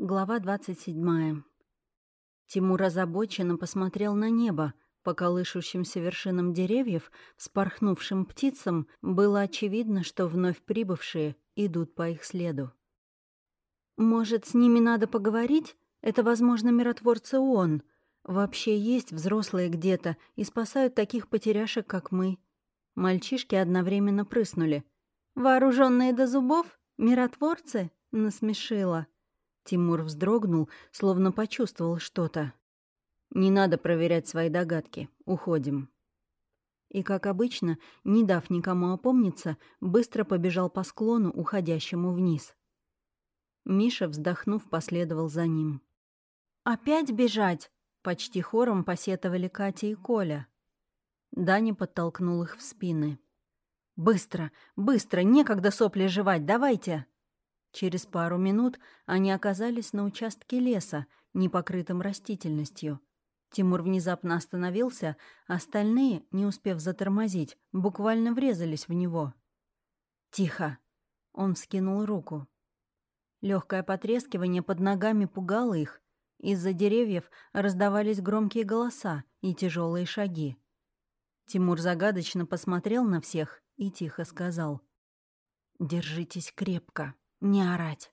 Глава 27. Тимур озабоченно посмотрел на небо. По колышущимся вершинам деревьев, вспорхнувшим птицам, было очевидно, что вновь прибывшие идут по их следу. «Может, с ними надо поговорить? Это, возможно, миротворцы ООН. Вообще есть взрослые где-то и спасают таких потеряшек, как мы». Мальчишки одновременно прыснули. «Вооруженные до зубов? Миротворцы?» — насмешила. Тимур вздрогнул, словно почувствовал что-то. «Не надо проверять свои догадки. Уходим». И, как обычно, не дав никому опомниться, быстро побежал по склону, уходящему вниз. Миша, вздохнув, последовал за ним. «Опять бежать?» — почти хором посетовали Катя и Коля. Даня подтолкнул их в спины. «Быстро, быстро, некогда сопли жевать, давайте!» Через пару минут они оказались на участке леса, не покрытым растительностью. Тимур внезапно остановился, остальные, не успев затормозить, буквально врезались в него. «Тихо!» — он вскинул руку. Легкое потрескивание под ногами пугало их. Из-за деревьев раздавались громкие голоса и тяжелые шаги. Тимур загадочно посмотрел на всех и тихо сказал. «Держитесь крепко» не орать.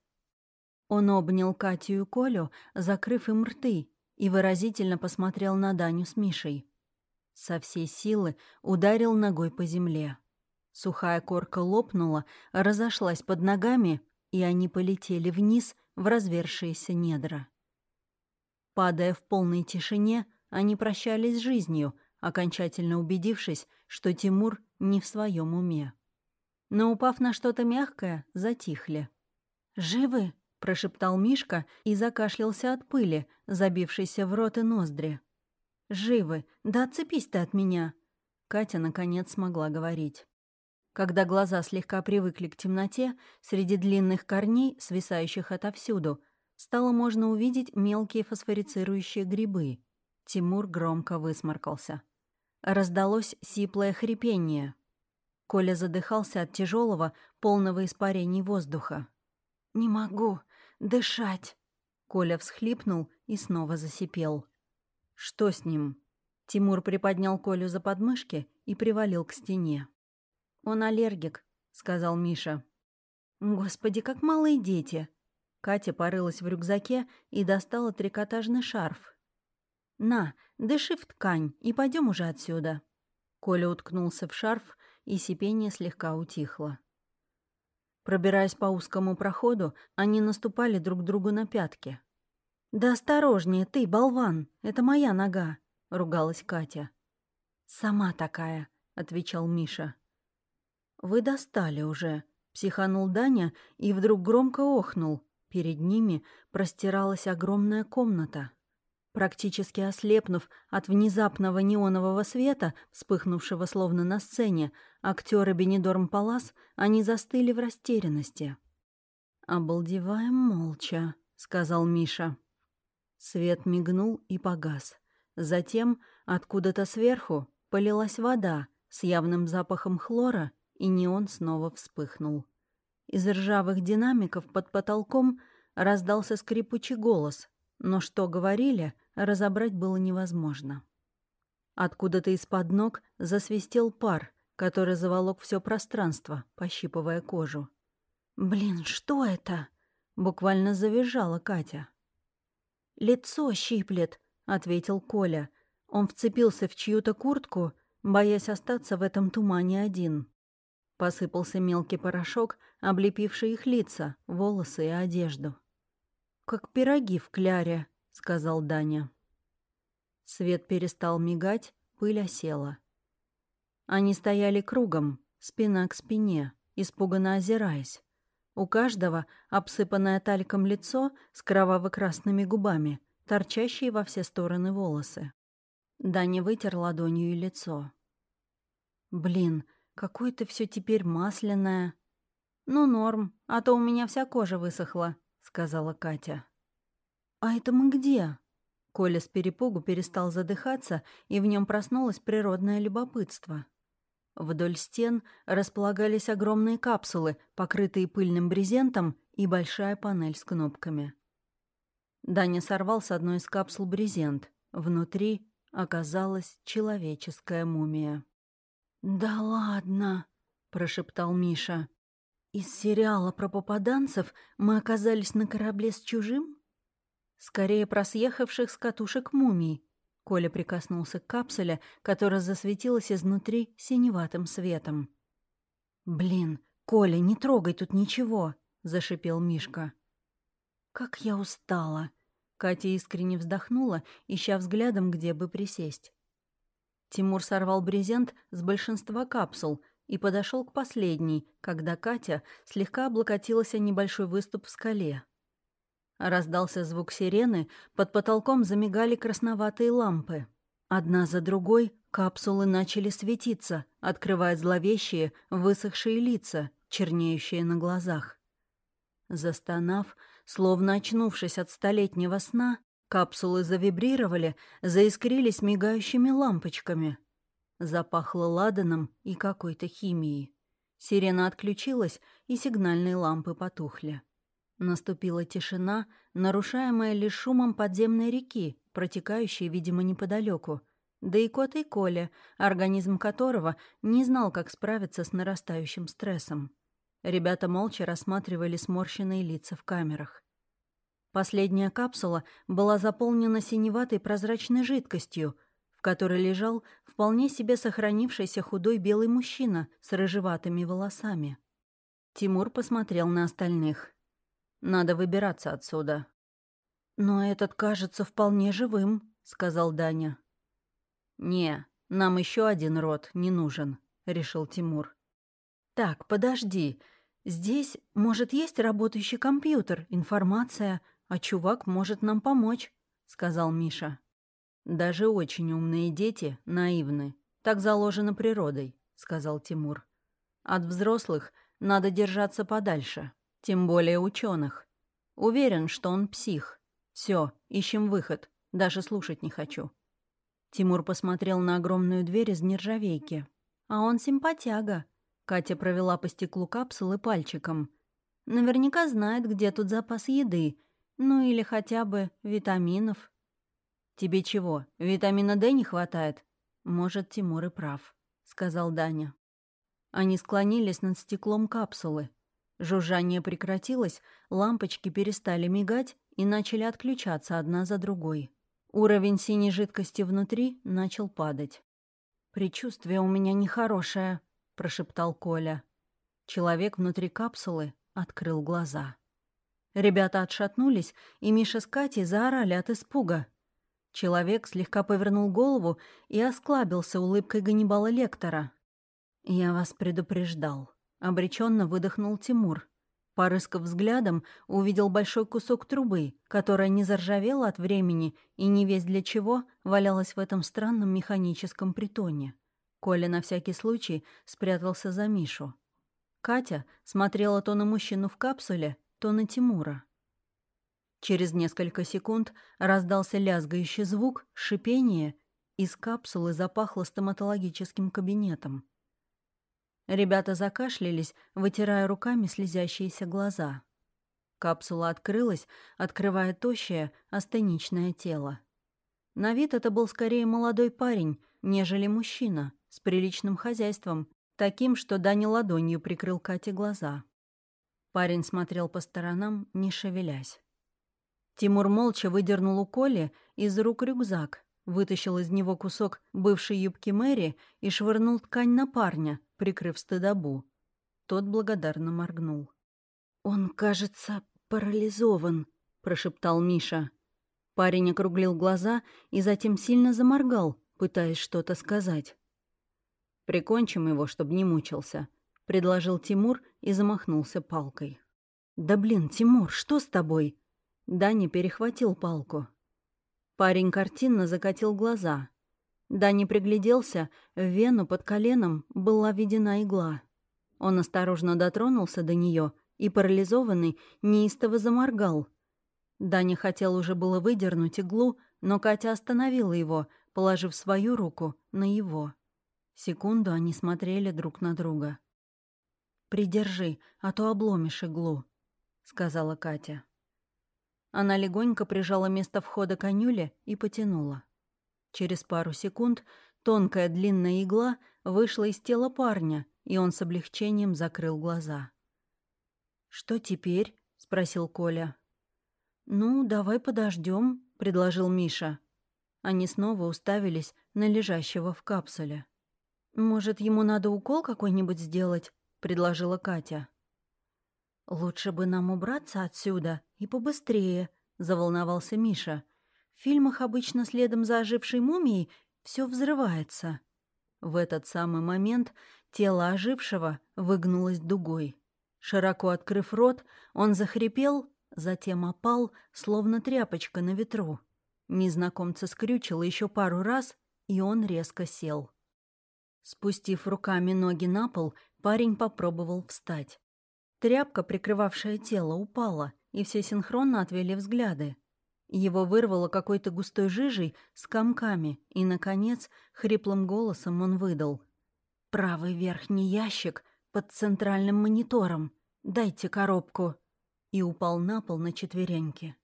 Он обнял Катю и Колю, закрыв им рты, и выразительно посмотрел на Даню с Мишей. Со всей силы ударил ногой по земле. Сухая корка лопнула, разошлась под ногами, и они полетели вниз в развершиеся недра. Падая в полной тишине, они прощались с жизнью, окончательно убедившись, что Тимур не в своем уме. Но, упав на что-то мягкое, затихли. «Живы?» — прошептал Мишка и закашлялся от пыли, забившейся в рот и ноздри. «Живы! Да отцепись ты от меня!» Катя, наконец, смогла говорить. Когда глаза слегка привыкли к темноте, среди длинных корней, свисающих отовсюду, стало можно увидеть мелкие фосфорицирующие грибы. Тимур громко высморкался. Раздалось сиплое хрипение. Коля задыхался от тяжелого, полного испарений воздуха. «Не могу дышать!» Коля всхлипнул и снова засипел. «Что с ним?» Тимур приподнял Колю за подмышки и привалил к стене. «Он аллергик», — сказал Миша. «Господи, как малые дети!» Катя порылась в рюкзаке и достала трикотажный шарф. «На, дыши в ткань и пойдем уже отсюда». Коля уткнулся в шарф, и сипение слегка утихло. Пробираясь по узкому проходу, они наступали друг другу на пятки. «Да осторожнее, ты, болван! Это моя нога!» — ругалась Катя. «Сама такая», — отвечал Миша. «Вы достали уже», — психанул Даня и вдруг громко охнул. Перед ними простиралась огромная комната. Практически ослепнув от внезапного неонового света, вспыхнувшего словно на сцене, актеры Бенедорм Палас, они застыли в растерянности. «Обалдеваем молча», — сказал Миша. Свет мигнул и погас. Затем откуда-то сверху полилась вода с явным запахом хлора, и неон снова вспыхнул. Из ржавых динамиков под потолком раздался скрипучий голос, но что говорили — разобрать было невозможно. Откуда-то из-под ног засвистел пар, который заволок все пространство, пощипывая кожу. «Блин, что это?» — буквально завизжала Катя. «Лицо щиплет», — ответил Коля. Он вцепился в чью-то куртку, боясь остаться в этом тумане один. Посыпался мелкий порошок, облепивший их лица, волосы и одежду. «Как пироги в кляре», — сказал Даня. Свет перестал мигать, пыль осела. Они стояли кругом, спина к спине, испуганно озираясь. У каждого обсыпанное тальком лицо с кроваво-красными губами, торчащие во все стороны волосы. Даня вытер ладонью лицо. «Блин, какое-то все теперь масляное». «Ну, норм, а то у меня вся кожа высохла», — сказала Катя. «А это мы где?» Коля с перепугу перестал задыхаться, и в нем проснулось природное любопытство. Вдоль стен располагались огромные капсулы, покрытые пыльным брезентом, и большая панель с кнопками. Даня сорвал с одной из капсул брезент. Внутри оказалась человеческая мумия. «Да ладно!» — прошептал Миша. «Из сериала про попаданцев мы оказались на корабле с чужим?» «Скорее про с катушек мумий», — Коля прикоснулся к капсуле, которая засветилась изнутри синеватым светом. «Блин, Коля, не трогай тут ничего!» — зашипел Мишка. «Как я устала!» Катя искренне вздохнула, ища взглядом, где бы присесть. Тимур сорвал брезент с большинства капсул и подошел к последней, когда Катя слегка облокотилась о небольшой выступ в скале. Раздался звук сирены, под потолком замигали красноватые лампы. Одна за другой капсулы начали светиться, открывая зловещие, высохшие лица, чернеющие на глазах. Застонав, Словно очнувшись от столетнего сна, капсулы завибрировали, заискрились мигающими лампочками. Запахло ладаном и какой-то химией. Сирена отключилась, и сигнальные лампы потухли. Наступила тишина, нарушаемая лишь шумом подземной реки, протекающей, видимо, неподалеку. Да и кот и Коля, организм которого не знал, как справиться с нарастающим стрессом. Ребята молча рассматривали сморщенные лица в камерах. Последняя капсула была заполнена синеватой прозрачной жидкостью, которой лежал вполне себе сохранившийся худой белый мужчина с рыжеватыми волосами. Тимур посмотрел на остальных. «Надо выбираться отсюда». «Но этот кажется вполне живым», — сказал Даня. «Не, нам еще один род не нужен», — решил Тимур. «Так, подожди. Здесь, может, есть работающий компьютер, информация, а чувак может нам помочь», — сказал Миша. «Даже очень умные дети наивны. Так заложено природой», — сказал Тимур. «От взрослых надо держаться подальше, тем более ученых. Уверен, что он псих. Все, ищем выход, даже слушать не хочу». Тимур посмотрел на огромную дверь из нержавейки. «А он симпатяга», Катя провела по стеклу капсулы пальчиком. Наверняка знает, где тут запас еды. Ну или хотя бы витаминов. «Тебе чего, витамина D не хватает?» «Может, Тимур и прав», — сказал Даня. Они склонились над стеклом капсулы. Жужжание прекратилось, лампочки перестали мигать и начали отключаться одна за другой. Уровень синей жидкости внутри начал падать. «Предчувствие у меня нехорошее», — прошептал Коля. Человек внутри капсулы открыл глаза. Ребята отшатнулись, и Миша с Катей заорали от испуга. Человек слегка повернул голову и осклабился улыбкой Ганнибала Лектора. «Я вас предупреждал», — обреченно выдохнул Тимур. Порыскав взглядом, увидел большой кусок трубы, которая не заржавела от времени и не весь для чего валялась в этом странном механическом притоне. Коля на всякий случай спрятался за Мишу. Катя смотрела то на мужчину в капсуле, то на Тимура. Через несколько секунд раздался лязгающий звук, шипение, из капсулы запахло стоматологическим кабинетом. Ребята закашлялись, вытирая руками слезящиеся глаза. Капсула открылась, открывая тощее, астеничное тело. На вид это был скорее молодой парень, нежели мужчина — с приличным хозяйством, таким, что Даня ладонью прикрыл Кате глаза. Парень смотрел по сторонам, не шевелясь. Тимур молча выдернул у Коли из рук рюкзак, вытащил из него кусок бывшей юбки Мэри и швырнул ткань на парня, прикрыв стыдобу. Тот благодарно моргнул. «Он, кажется, парализован», — прошептал Миша. Парень округлил глаза и затем сильно заморгал, пытаясь что-то сказать. «Прикончим его, чтобы не мучился», — предложил Тимур и замахнулся палкой. «Да блин, Тимур, что с тобой?» Даня перехватил палку. Парень картинно закатил глаза. Даня пригляделся, в вену под коленом была введена игла. Он осторожно дотронулся до нее и, парализованный, неистово заморгал. Даня хотел уже было выдернуть иглу, но Катя остановила его, положив свою руку на его. Секунду они смотрели друг на друга. «Придержи, а то обломишь иглу», — сказала Катя. Она легонько прижала место входа конюля и потянула. Через пару секунд тонкая длинная игла вышла из тела парня, и он с облегчением закрыл глаза. «Что теперь?» — спросил Коля. «Ну, давай подождем, предложил Миша. Они снова уставились на лежащего в капсуле. «Может, ему надо укол какой-нибудь сделать?» — предложила Катя. «Лучше бы нам убраться отсюда и побыстрее», — заволновался Миша. «В фильмах обычно следом за ожившей мумией все взрывается». В этот самый момент тело ожившего выгнулось дугой. Широко открыв рот, он захрипел, затем опал, словно тряпочка на ветру. Незнакомца скрючило еще пару раз, и он резко сел. Спустив руками ноги на пол, парень попробовал встать. Тряпка, прикрывавшая тело, упала, и все синхронно отвели взгляды. Его вырвало какой-то густой жижей с комками, и, наконец, хриплым голосом он выдал. «Правый верхний ящик под центральным монитором. Дайте коробку». И упал на пол на четвереньки.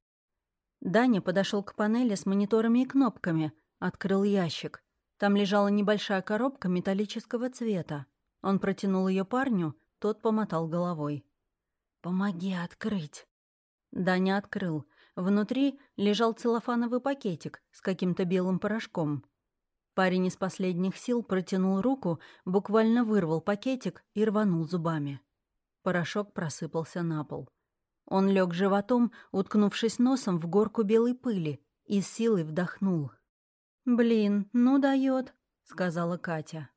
Даня подошел к панели с мониторами и кнопками, открыл ящик. Там лежала небольшая коробка металлического цвета. Он протянул ее парню, тот помотал головой. «Помоги открыть». Даня открыл. Внутри лежал целлофановый пакетик с каким-то белым порошком. Парень из последних сил протянул руку, буквально вырвал пакетик и рванул зубами. Порошок просыпался на пол. Он лег животом, уткнувшись носом в горку белой пыли, и с силой вдохнул. «Блин, ну дает», — сказала Катя.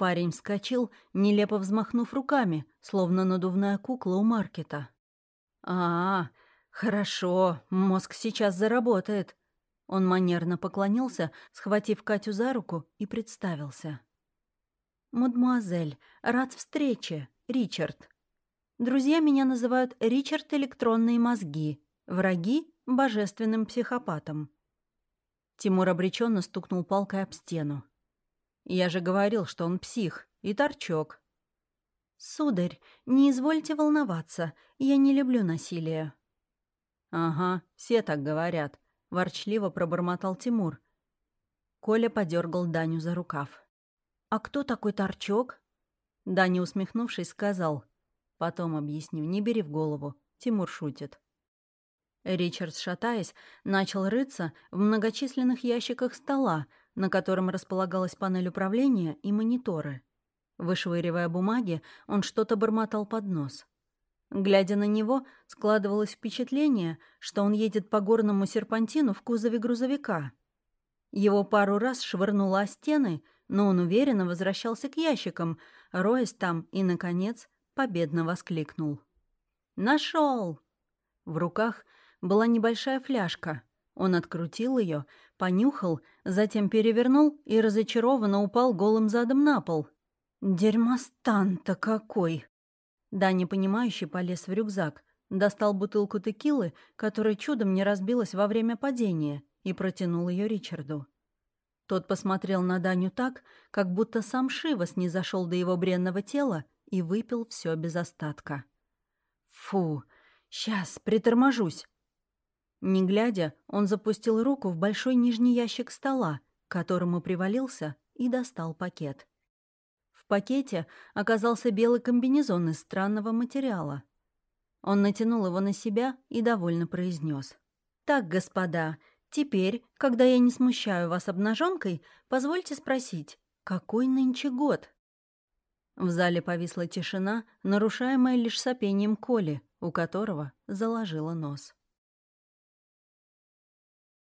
Парень вскочил, нелепо взмахнув руками, словно надувная кукла у маркета. «А, -а хорошо, мозг сейчас заработает». Он манерно поклонился, схватив Катю за руку и представился. «Мадемуазель, рад встрече, Ричард». Друзья меня называют Ричард Электронные мозги, враги — божественным психопатом. Тимур обреченно стукнул палкой об стену. Я же говорил, что он псих и торчок. «Сударь, не извольте волноваться, я не люблю насилие». «Ага, все так говорят», — ворчливо пробормотал Тимур. Коля подергал Даню за рукав. «А кто такой торчок?» Даня, усмехнувшись, сказал — Потом объясню, не бери в голову. Тимур шутит. Ричард, шатаясь, начал рыться в многочисленных ящиках стола, на котором располагалась панель управления и мониторы. Вышвыривая бумаги, он что-то бормотал под нос. Глядя на него, складывалось впечатление, что он едет по горному серпантину в кузове грузовика. Его пару раз швырнуло о стены, но он уверенно возвращался к ящикам, роясь там и, наконец, победно воскликнул. Нашел! В руках была небольшая фляжка. Он открутил ее, понюхал, затем перевернул и разочарованно упал голым задом на пол. «Дерьмостан-то какой!» Даня, понимающий, полез в рюкзак, достал бутылку текилы, которая чудом не разбилась во время падения, и протянул ее Ричарду. Тот посмотрел на Даню так, как будто сам Шивас не зашел до его бренного тела и выпил все без остатка. «Фу, сейчас, приторможусь!» Не глядя, он запустил руку в большой нижний ящик стола, к которому привалился, и достал пакет. В пакете оказался белый комбинезон из странного материала. Он натянул его на себя и довольно произнес: «Так, господа, теперь, когда я не смущаю вас обнаженкой, позвольте спросить, какой нынче год?» В зале повисла тишина, нарушаемая лишь сопением Коли, у которого заложило нос.